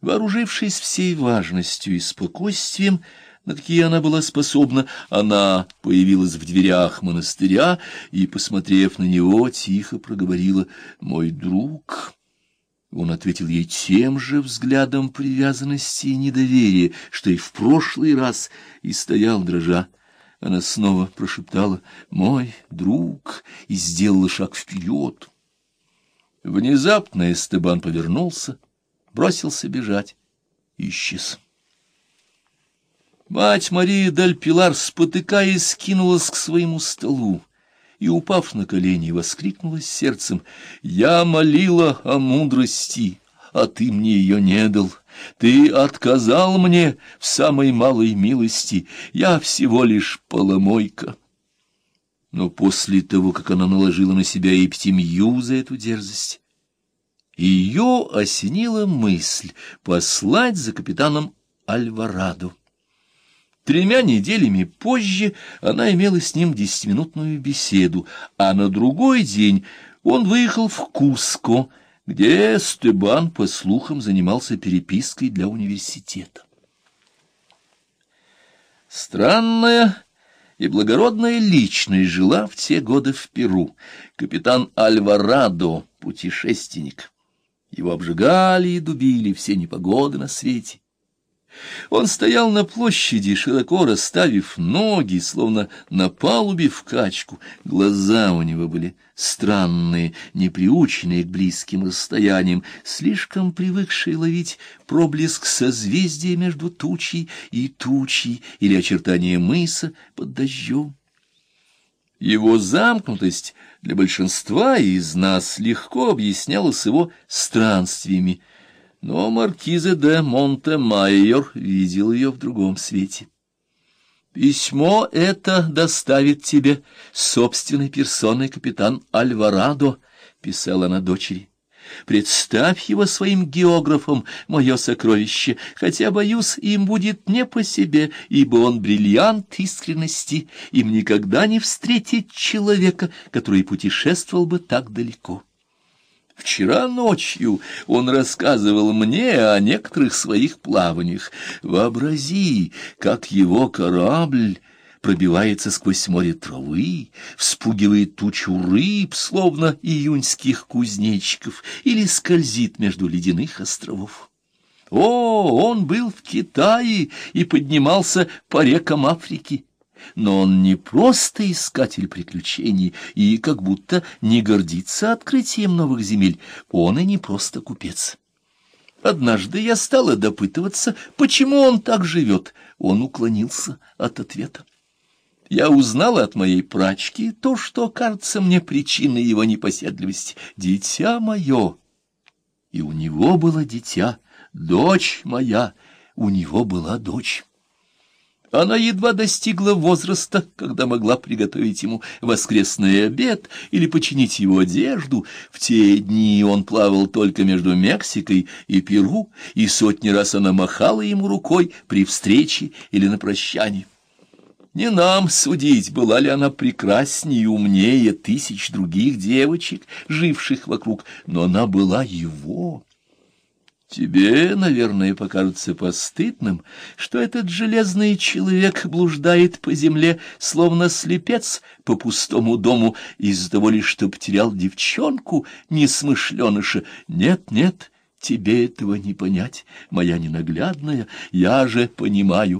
Вооружившись всей важностью и спокойствием, на какие она была способна, она появилась в дверях монастыря и, посмотрев на него, тихо проговорила «Мой друг». Он ответил ей тем же взглядом привязанности и недоверия, что и в прошлый раз, и стоял дрожа. Она снова прошептала «Мой друг» и сделала шаг вперед. Внезапно Эстебан повернулся, бросился бежать и исчез. Мать Мария Даль Пилар, спотыкаясь, кинулась к своему столу и, упав на колени, воскликнула сердцем, «Я молила о мудрости, а ты мне ее не дал. Ты отказал мне в самой малой милости, я всего лишь поломойка». Но после того, как она наложила на себя эптемью за эту дерзость, ее осенила мысль послать за капитаном Альварадо. Тремя неделями позже она имела с ним десятиминутную беседу, а на другой день он выехал в Куско, где Стебан, по слухам, занимался перепиской для университета. Странная и благородная личность жила в те годы в Перу. Капитан Альварадо, путешественник. Его обжигали и дубили все непогоды на свете. Он стоял на площади, широко расставив ноги, словно на палубе в качку. Глаза у него были странные, неприученные к близким расстояниям, слишком привыкшие ловить проблеск созвездия между тучей и тучей или очертания мыса под дождем. Его замкнутость для большинства из нас легко объяснялась его странствиями, но маркиза де Монте-Майор видел ее в другом свете. «Письмо это доставит тебе собственной персоной капитан Альварадо», — писала она дочери. Представь его своим географом, мое сокровище, хотя, боюсь, им будет не по себе, ибо он бриллиант искренности, им никогда не встретить человека, который путешествовал бы так далеко. Вчера ночью он рассказывал мне о некоторых своих плаваниях. Вообрази, как его корабль пробивается сквозь море травы, вспугивает тучу рыб, словно июньских кузнечиков, или скользит между ледяных островов. О, он был в Китае и поднимался по рекам Африки. Но он не просто искатель приключений и как будто не гордится открытием новых земель, он и не просто купец. Однажды я стала допытываться, почему он так живет. Он уклонился от ответа. Я узнала от моей прачки то, что кажется мне причиной его непоседливости. Дитя мое! И у него было дитя, дочь моя, у него была дочь. Она едва достигла возраста, когда могла приготовить ему воскресный обед или починить его одежду. В те дни он плавал только между Мексикой и Перу, и сотни раз она махала ему рукой при встрече или на прощании. Не нам судить, была ли она прекраснее и умнее тысяч других девочек, живших вокруг, но она была его. Тебе, наверное, покажется постыдным, что этот железный человек блуждает по земле, словно слепец по пустому дому, из-за того лишь, что потерял девчонку, несмышленыша. Нет, нет, тебе этого не понять, моя ненаглядная, я же понимаю,